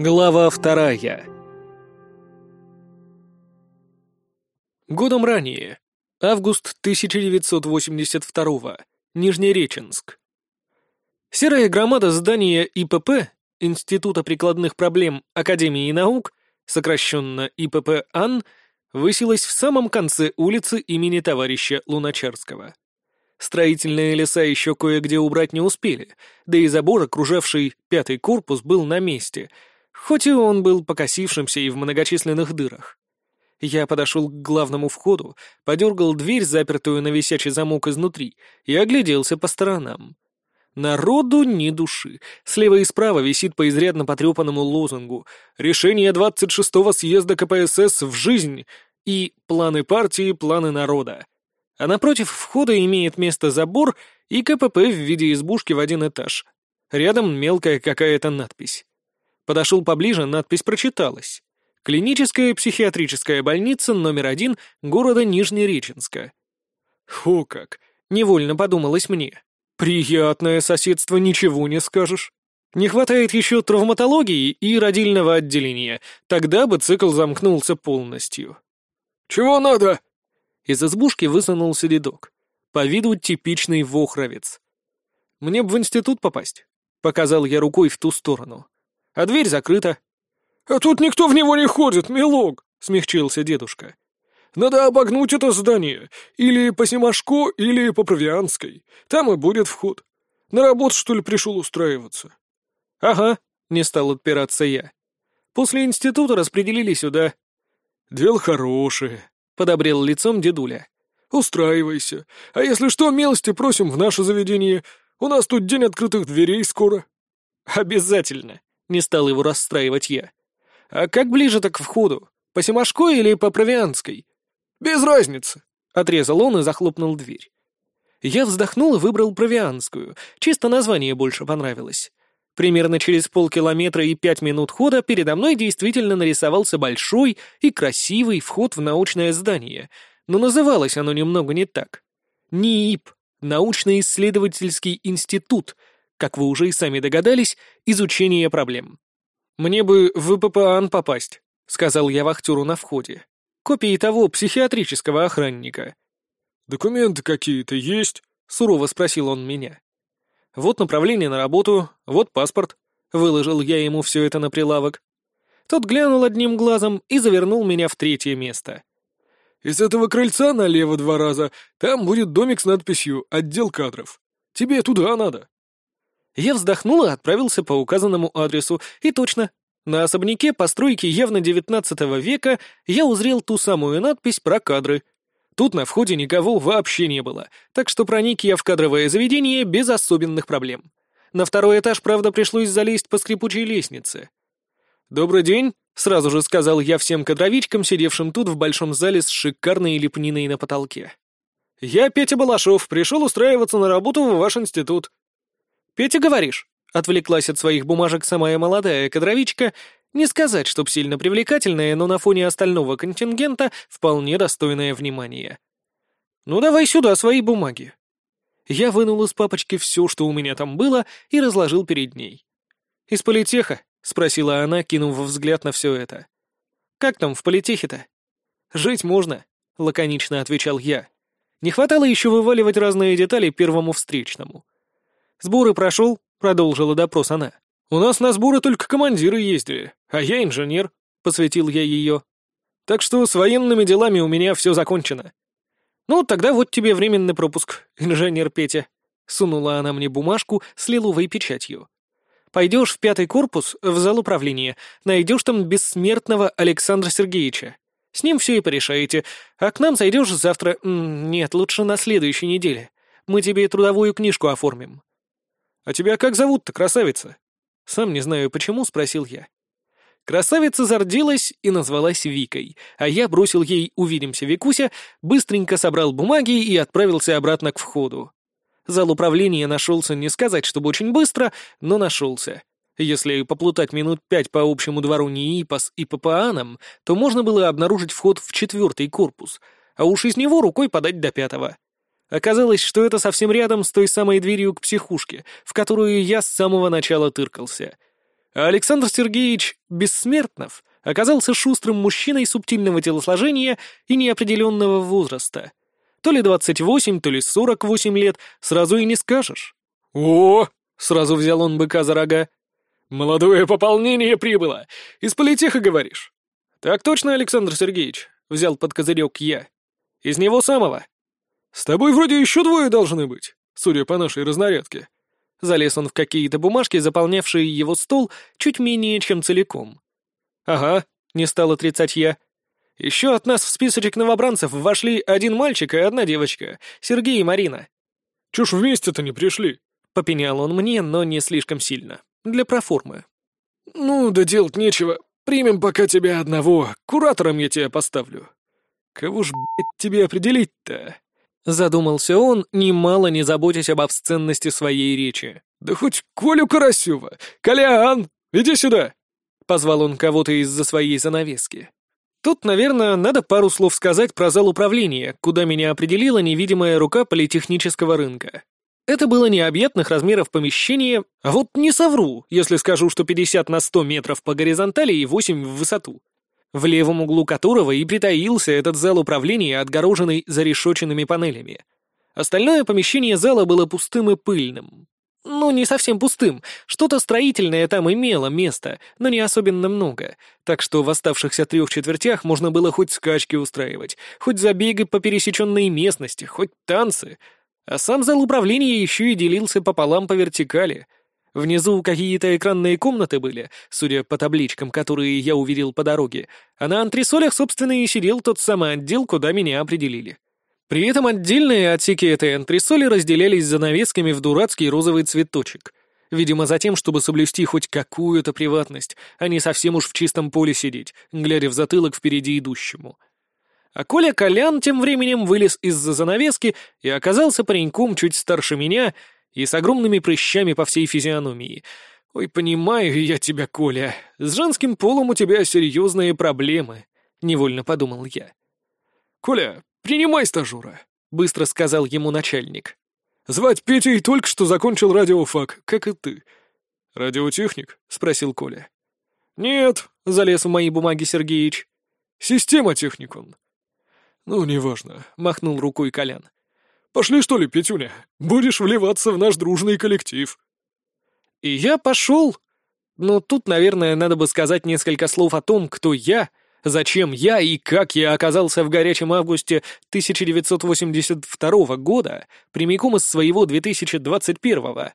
Глава вторая. Годом ранее. Август 1982. Нижнереченск. Серая громада здания ИПП, Института прикладных проблем Академии наук, сокращенно ИПП-АН, высилась в самом конце улицы имени товарища Луначарского. Строительные леса еще кое-где убрать не успели, да и забор, окружавший пятый корпус, был на месте — хоть и он был покосившимся и в многочисленных дырах. Я подошел к главному входу, подергал дверь, запертую на висячий замок изнутри, и огляделся по сторонам. Народу ни души. Слева и справа висит по изрядно потрепанному лозунгу «Решение 26-го съезда КПСС в жизнь» и «Планы партии, планы народа». А напротив входа имеет место забор и КПП в виде избушки в один этаж. Рядом мелкая какая-то надпись. Подошел поближе, надпись прочиталась. Клиническая психиатрическая больница номер один города Нижнереченска. Фу как, невольно подумалось мне. Приятное соседство, ничего не скажешь. Не хватает еще травматологии и родильного отделения, тогда бы цикл замкнулся полностью. «Чего надо?» Из избушки высунулся дедок. По виду типичный вохровец. «Мне бы в институт попасть», — показал я рукой в ту сторону а дверь закрыта». «А тут никто в него не ходит, милок», — смягчился дедушка. «Надо обогнуть это здание. Или по Семашко, или по Провианской. Там и будет вход. На работу, что ли, пришел устраиваться?» «Ага», — не стал отпираться я. «После института распределили сюда». «Дело хорошее», — подобрел лицом дедуля. «Устраивайся. А если что, милости просим в наше заведение. У нас тут день открытых дверей скоро». «Обязательно», не стал его расстраивать я. «А как ближе-то к входу? По Семашко или по Провианской?» «Без разницы», — отрезал он и захлопнул дверь. Я вздохнул и выбрал Провианскую, чисто название больше понравилось. Примерно через полкилометра и пять минут хода передо мной действительно нарисовался большой и красивый вход в научное здание, но называлось оно немного не так. НИИП — научно-исследовательский институт — как вы уже и сами догадались, изучение проблем. «Мне бы в ВППАН попасть», — сказал я вахтеру на входе. «Копии того психиатрического охранника». «Документы какие-то есть?» — сурово спросил он меня. «Вот направление на работу, вот паспорт». Выложил я ему все это на прилавок. Тот глянул одним глазом и завернул меня в третье место. «Из этого крыльца налево два раза, там будет домик с надписью «Отдел кадров». Тебе туда надо». Я вздохнул и отправился по указанному адресу, и точно. На особняке постройки явно XIX века я узрел ту самую надпись про кадры. Тут на входе никого вообще не было, так что проник я в кадровое заведение без особенных проблем. На второй этаж, правда, пришлось залезть по скрипучей лестнице. «Добрый день», — сразу же сказал я всем кадровичкам, сидевшим тут в большом зале с шикарной лепниной на потолке. «Я Петя Балашов, пришел устраиваться на работу в ваш институт. «Петя, говоришь?» — отвлеклась от своих бумажек самая молодая кадровичка, не сказать, чтоб сильно привлекательная, но на фоне остального контингента вполне достойное внимания. «Ну давай сюда свои бумаги». Я вынул из папочки все, что у меня там было, и разложил перед ней. «Из политеха?» — спросила она, кинув взгляд на все это. «Как там в политехе-то?» «Жить можно», — лаконично отвечал я. Не хватало еще вываливать разные детали первому встречному. «Сборы прошел?» — продолжила допрос она. «У нас на сборы только командиры ездили, а я инженер», — посвятил я ее. «Так что с военными делами у меня все закончено». «Ну, тогда вот тебе временный пропуск, инженер Петя», — сунула она мне бумажку с лиловой печатью. «Пойдешь в пятый корпус, в зал управления, найдешь там бессмертного Александра Сергеевича. С ним все и порешаете, а к нам зайдешь завтра... Нет, лучше на следующей неделе. Мы тебе трудовую книжку оформим. «А тебя как зовут-то, красавица?» «Сам не знаю, почему», — спросил я. Красавица зарделась и назвалась Викой, а я бросил ей «Увидимся, Викуся», быстренько собрал бумаги и отправился обратно к входу. Зал управления нашелся не сказать, чтобы очень быстро, но нашелся. Если поплутать минут пять по общему двору НИИПАС и ППАНам, то можно было обнаружить вход в четвертый корпус, а уж из него рукой подать до пятого. Оказалось, что это совсем рядом с той самой дверью к психушке, в которую я с самого начала тыркался. А Александр Сергеевич Бессмертнов оказался шустрым мужчиной субтильного телосложения и неопределенного возраста. То ли 28, то ли 48 лет, сразу и не скажешь. «О!» — сразу взял он быка за рога. «Молодое пополнение прибыло! Из политеха, говоришь?» «Так точно, Александр Сергеевич», — взял под козырек я. «Из него самого». «С тобой вроде еще двое должны быть, судя по нашей разнарядке». Залез он в какие-то бумажки, заполнявшие его стол чуть менее чем целиком. «Ага», — не стал отрицать я. «Еще от нас в списочек новобранцев вошли один мальчик и одна девочка, Сергей и Марина». «Чё ж вместе-то не пришли?» — попенял он мне, но не слишком сильно. Для проформы. «Ну, да делать нечего. Примем пока тебя одного. Куратором я тебя поставлю». «Кого ж, блядь, тебе определить-то?» Задумался он, немало не заботясь об обсценности своей речи. «Да хоть Колю Карасева! Колян, иди сюда!» Позвал он кого-то из-за своей занавески. Тут, наверное, надо пару слов сказать про зал управления, куда меня определила невидимая рука политехнического рынка. Это было необъятных размеров помещение, а вот не совру, если скажу, что 50 на 100 метров по горизонтали и 8 в высоту. В левом углу которого и притаился этот зал управления, отгороженный зарешоченными панелями. Остальное помещение зала было пустым и пыльным. Ну, не совсем пустым, что-то строительное там имело место, но не особенно много, так что в оставшихся трех четвертях можно было хоть скачки устраивать, хоть забеги по пересеченной местности, хоть танцы — а сам зал управления еще и делился пополам по вертикали. Внизу какие-то экранные комнаты были, судя по табличкам, которые я увидел по дороге, а на антресолях, собственно, и сидел тот самый отдел, куда меня определили. При этом отдельные отсеки этой антресоли разделялись занавесками в дурацкий розовый цветочек. Видимо, за тем, чтобы соблюсти хоть какую-то приватность, а не совсем уж в чистом поле сидеть, глядя в затылок впереди идущему. А Коля Колян тем временем вылез из-за занавески и оказался пареньком чуть старше меня и с огромными прыщами по всей физиономии. «Ой, понимаю я тебя, Коля. С женским полом у тебя серьезные проблемы», — невольно подумал я. «Коля, принимай стажера», — быстро сказал ему начальник. «Звать Петей только что закончил радиофак, как и ты». «Радиотехник?» — спросил Коля. «Нет», — залез в мои бумаги Сергеич. «Система техник он. «Ну, неважно», — махнул рукой Колян. «Пошли, что ли, Петюня? Будешь вливаться в наш дружный коллектив». И я пошел. Но тут, наверное, надо бы сказать несколько слов о том, кто я, зачем я и как я оказался в горячем августе 1982 года, прямиком из своего 2021 -го.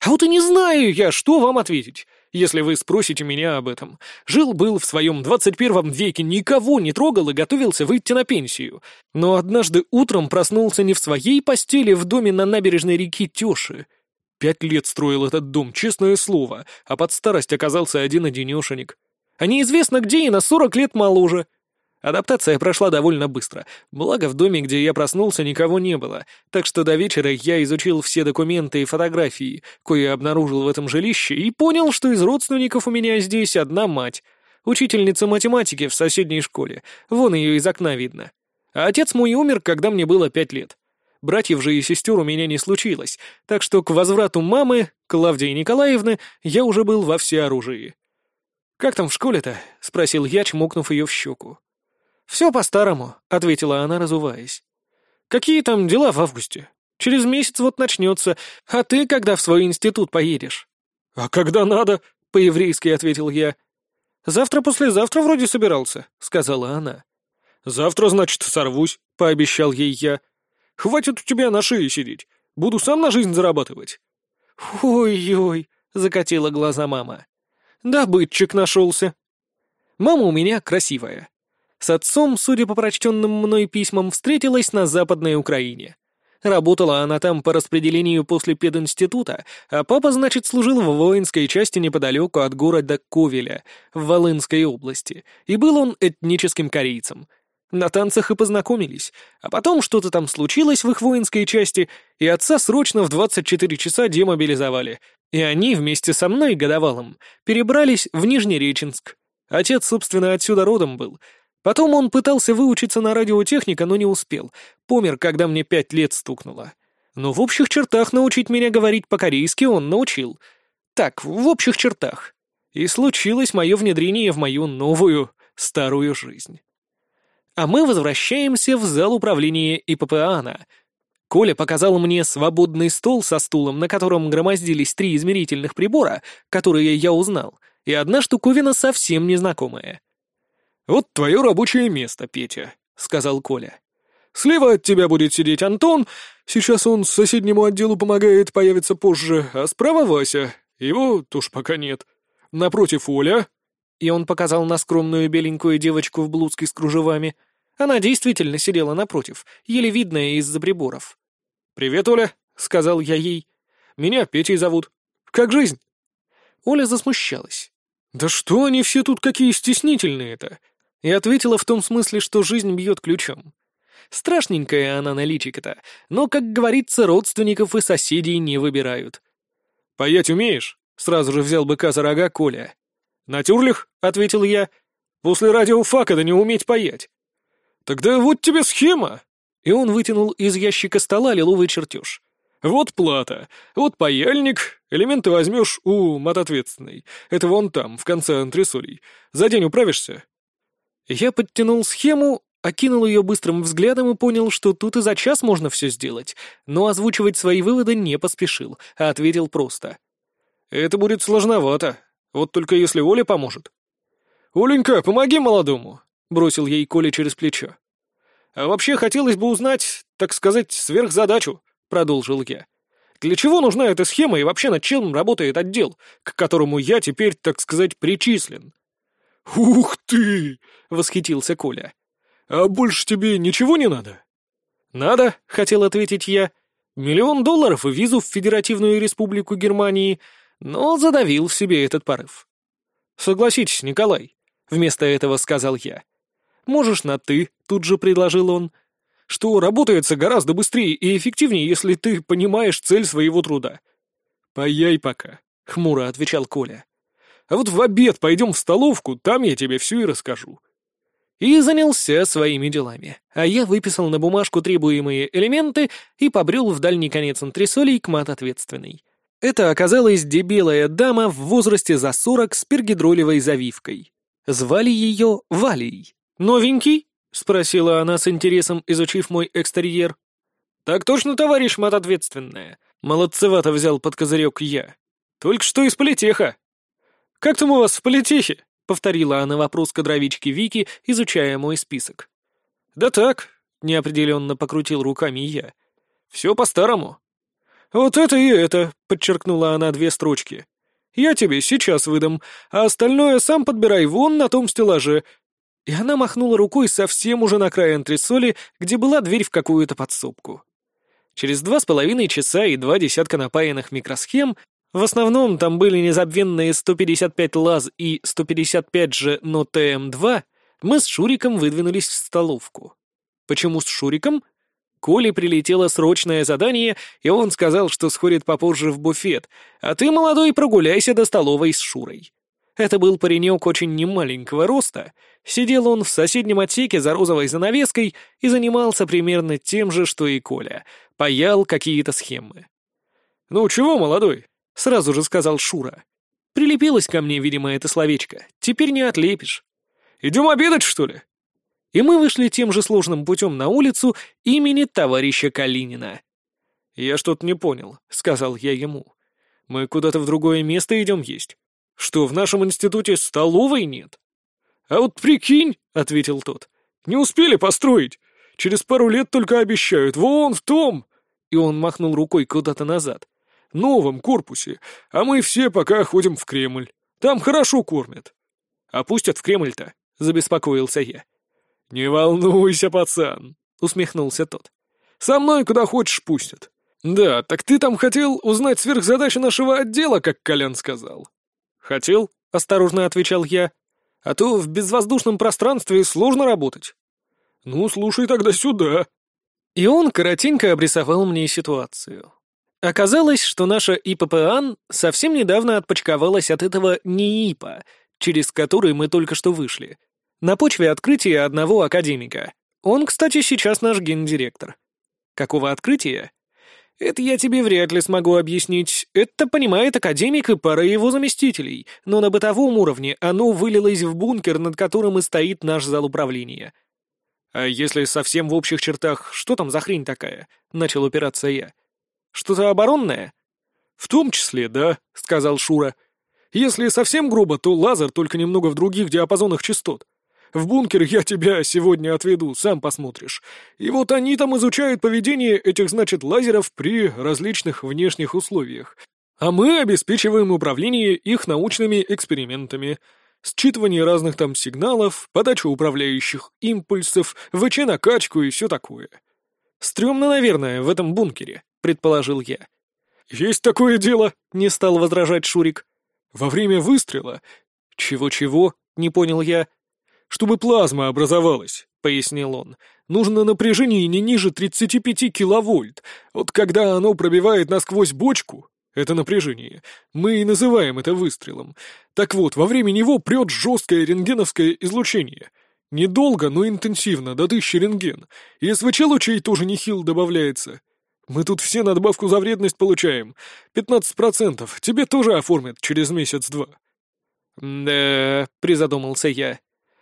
А вот и не знаю я, что вам ответить если вы спросите меня об этом. Жил-был в своем 21 веке, никого не трогал и готовился выйти на пенсию. Но однажды утром проснулся не в своей постели в доме на набережной реки Тёши. Пять лет строил этот дом, честное слово, а под старость оказался один-одинешенек. А неизвестно где и на сорок лет моложе. Адаптация прошла довольно быстро, благо в доме, где я проснулся, никого не было, так что до вечера я изучил все документы и фотографии, кое обнаружил в этом жилище, и понял, что из родственников у меня здесь одна мать, учительница математики в соседней школе, вон ее из окна видно. А отец мой умер, когда мне было пять лет. Братьев же и сестер у меня не случилось, так что к возврату мамы, Клавдии Николаевны, я уже был во всеоружии. «Как там в школе-то?» — спросил я, чмокнув ее в щеку. «Все по-старому», — ответила она, разуваясь. «Какие там дела в августе? Через месяц вот начнется. А ты когда в свой институт поедешь?» «А когда надо?» — по-еврейски ответил я. «Завтра-послезавтра вроде собирался», — сказала она. «Завтра, значит, сорвусь», — пообещал ей я. «Хватит у тебя на шее сидеть. Буду сам на жизнь зарабатывать». «Ой-ой», — закатила глаза мама. «Добытчик нашелся». Мама у меня красивая. С отцом, судя по прочтенным мной письмам, встретилась на Западной Украине. Работала она там по распределению после пединститута, а папа, значит, служил в воинской части неподалеку от города Ковеля, в Волынской области, и был он этническим корейцем. На танцах и познакомились, а потом что-то там случилось в их воинской части, и отца срочно в 24 часа демобилизовали, и они вместе со мной, годовалым, перебрались в Нижнереченск. Отец, собственно, отсюда родом был — Потом он пытался выучиться на радиотехника, но не успел. Помер, когда мне пять лет стукнуло. Но в общих чертах научить меня говорить по-корейски он научил. Так, в общих чертах. И случилось мое внедрение в мою новую, старую жизнь. А мы возвращаемся в зал управления ИППАНа. Коля показал мне свободный стол со стулом, на котором громоздились три измерительных прибора, которые я узнал, и одна штуковина совсем незнакомая. «Вот твое рабочее место, Петя», — сказал Коля. «Слева от тебя будет сидеть Антон, сейчас он соседнему отделу помогает, появится позже, а справа Вася, его тоже пока нет. Напротив Оля». И он показал на скромную беленькую девочку в блузке с кружевами. Она действительно сидела напротив, еле видная из-за приборов. «Привет, Оля», — сказал я ей. «Меня Петей зовут. Как жизнь?» Оля засмущалась. «Да что они все тут какие стеснительные-то?» И ответила в том смысле, что жизнь бьет ключом. Страшненькая она на личико-то, но, как говорится, родственников и соседей не выбирают. «Паять умеешь?» — сразу же взял быка за рога Коля. «Натюрлих?» — ответил я. «После радиофака да не уметь паять». «Тогда вот тебе схема!» И он вытянул из ящика стола лиловый чертеж. «Вот плата, вот паяльник, элементы возьмешь у матответственной. Это вон там, в конце антресолей. За день управишься?» Я подтянул схему, окинул ее быстрым взглядом и понял, что тут и за час можно все сделать, но озвучивать свои выводы не поспешил, а ответил просто. «Это будет сложновато. Вот только если Оля поможет». «Оленька, помоги молодому!» — бросил ей Коля через плечо. «А вообще хотелось бы узнать, так сказать, сверхзадачу», — продолжил я. «Для чего нужна эта схема и вообще над чем работает отдел, к которому я теперь, так сказать, причислен?» «Ух ты!» — восхитился Коля. «А больше тебе ничего не надо?» «Надо», — хотел ответить я. «Миллион долларов и визу в Федеративную Республику Германии», но задавил в себе этот порыв. «Согласитесь, Николай», — вместо этого сказал я. «Можешь на «ты», — тут же предложил он, «что работается гораздо быстрее и эффективнее, если ты понимаешь цель своего труда». «Паяй пока», — хмуро отвечал Коля. «А вот в обед пойдем в столовку, там я тебе все и расскажу». И занялся своими делами, а я выписал на бумажку требуемые элементы и побрел в дальний конец антресолей к мат-ответственной. Это оказалась дебелая дама в возрасте за сорок с пергидролевой завивкой. Звали ее Валей. «Новенький?» — спросила она с интересом, изучив мой экстерьер. «Так точно, товарищ матответственная. Молодцевато взял под козырек я. Только что из политеха». «Как там у вас в политехе?» — повторила она вопрос кадровички Вики, изучая мой список. «Да так», — неопределенно покрутил руками я. «Все по-старому». «Вот это и это», — подчеркнула она две строчки. «Я тебе сейчас выдам, а остальное сам подбирай вон на том стеллаже». И она махнула рукой совсем уже на край антресоли, где была дверь в какую-то подсобку. Через два с половиной часа и два десятка напаянных микросхем, в основном там были незабвенные 155 ЛАЗ и 155 же, но ТМ-2, мы с Шуриком выдвинулись в столовку. Почему с Шуриком? Коле прилетело срочное задание, и он сказал, что сходит попозже в буфет, а ты, молодой, прогуляйся до столовой с Шурой. Это был паренек очень немаленького роста. Сидел он в соседнем отсеке за розовой занавеской и занимался примерно тем же, что и Коля. Паял какие-то схемы. «Ну чего, молодой?» — сразу же сказал Шура. Прилепилось ко мне, видимо, это словечко. Теперь не отлепишь. «Идем обедать, что ли?» и мы вышли тем же сложным путем на улицу имени товарища Калинина. «Я что-то не понял», — сказал я ему. «Мы куда-то в другое место идем есть. Что, в нашем институте столовой нет?» «А вот прикинь», — ответил тот, — «не успели построить. Через пару лет только обещают. Вон в том!» И он махнул рукой куда-то назад. «Новом корпусе. А мы все пока ходим в Кремль. Там хорошо кормят». «А пустят в Кремль-то?» — забеспокоился я. «Не волнуйся, пацан», — усмехнулся тот. «Со мной куда хочешь пустят. Да, так ты там хотел узнать сверхзадачи нашего отдела, как Колян сказал». «Хотел», — осторожно отвечал я. «А то в безвоздушном пространстве сложно работать». «Ну, слушай тогда сюда». И он коротенько обрисовал мне ситуацию. Оказалось, что наша ИППАН совсем недавно отпочковалась от этого НИИПа, через который мы только что вышли, на почве открытия одного академика. Он, кстати, сейчас наш гендиректор. Какого открытия? «Это я тебе вряд ли смогу объяснить. Это понимает академик и пара его заместителей, но на бытовом уровне оно вылилось в бункер, над которым и стоит наш зал управления». «А если совсем в общих чертах, что там за хрень такая?» — начал упираться я. «Что-то оборонное?» «В том числе, да», — сказал Шура. «Если совсем грубо, то лазер, только немного в других диапазонах частот. В бункер я тебя сегодня отведу, сам посмотришь. И вот они там изучают поведение этих, значит, лазеров при различных внешних условиях. А мы обеспечиваем управление их научными экспериментами. Считывание разных там сигналов, подачу управляющих импульсов, ВЧ-накачку и все такое. «Стремно, наверное, в этом бункере», — предположил я. «Есть такое дело», — не стал возражать Шурик. «Во время выстрела...» «Чего-чего?» — не понял я. «Чтобы плазма образовалась», — пояснил он. «Нужно напряжение не ниже 35 киловольт. Вот когда оно пробивает насквозь бочку, это напряжение, мы и называем это выстрелом. Так вот, во время него прет жесткое рентгеновское излучение. Недолго, но интенсивно, до тысячи рентген. И СВЧ-лучей тоже нехил добавляется. Мы тут все надбавку за вредность получаем. 15%. Тебе тоже оформят через месяц-два». «Да», — призадумался я.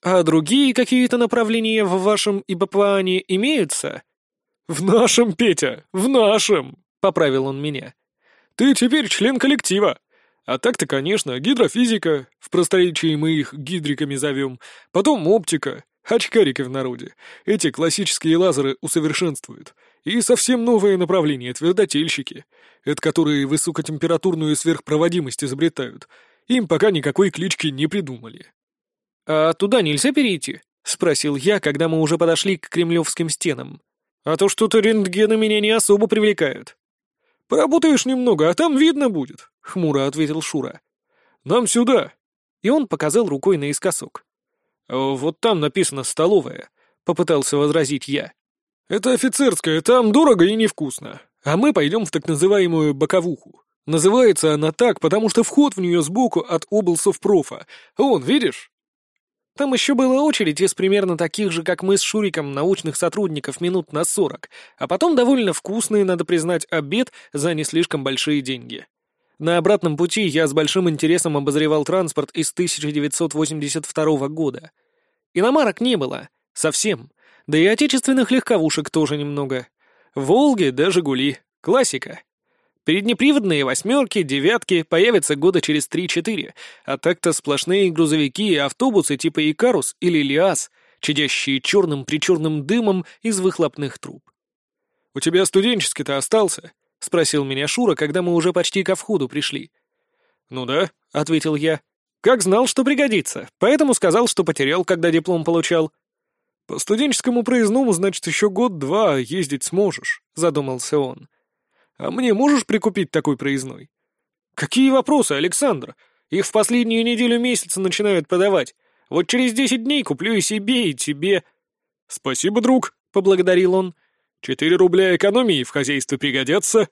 А другие какие-то направления в вашем ИБПАНе имеются? В нашем, Петя, в нашем, поправил он меня. Ты теперь член коллектива. А так-то, конечно, гидрофизика, в просторечии мы их гидриками зовем, потом оптика, очкарики в народе. Эти классические лазеры усовершенствуют. И совсем новое направление — твердотельщики. Это которые высокотемпературную сверхпроводимость изобретают. Им пока никакой клички не придумали. «А туда нельзя перейти?» — спросил я, когда мы уже подошли к кремлевским стенам. «А то что-то рентгены меня не особо привлекают». «Поработаешь немного, а там видно будет», — хмуро ответил Шура. «Нам сюда». И он показал рукой наискосок. «Вот там написано «столовая», — попытался возразить я. «Это офицерская, там дорого и невкусно. А мы пойдем в так называемую боковуху. Называется она так, потому что вход в нее сбоку от облсовпрофа. Вон, видишь?» Там еще была очередь из примерно таких же, как мы с Шуриком, научных сотрудников минут на сорок, а потом довольно вкусный, надо признать, обед за не слишком большие деньги. На обратном пути я с большим интересом обозревал транспорт из 1982 года. Иномарок не было. Совсем. Да и отечественных легковушек тоже немного. «Волги» да «Жигули». Классика. Переднеприводные восьмерки, девятки появятся года через три-четыре, а так-то сплошные грузовики и автобусы типа Икарус или Лиас, чадящие черным-причерным дымом из выхлопных труб. «У тебя студенческий-то остался?» — спросил меня Шура, когда мы уже почти ко входу пришли. «Ну да», — ответил я. «Как знал, что пригодится, поэтому сказал, что потерял, когда диплом получал». «По студенческому проездному, значит, еще год-два ездить сможешь», — задумался он. А мне можешь прикупить такой проездной? Какие вопросы, Александр? Их в последнюю неделю месяца начинают подавать. Вот через десять дней куплю и себе, и тебе. Спасибо, друг, поблагодарил он. Четыре рубля экономии в хозяйстве пригодятся.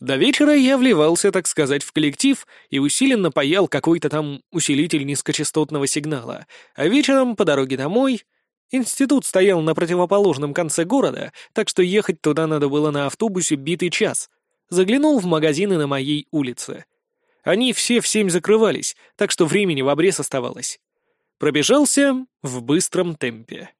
До вечера я вливался, так сказать, в коллектив и усиленно паял какой-то там усилитель низкочастотного сигнала, а вечером по дороге домой Институт стоял на противоположном конце города, так что ехать туда надо было на автобусе битый час. Заглянул в магазины на моей улице. Они все в семь закрывались, так что времени в обрез оставалось. Пробежался в быстром темпе.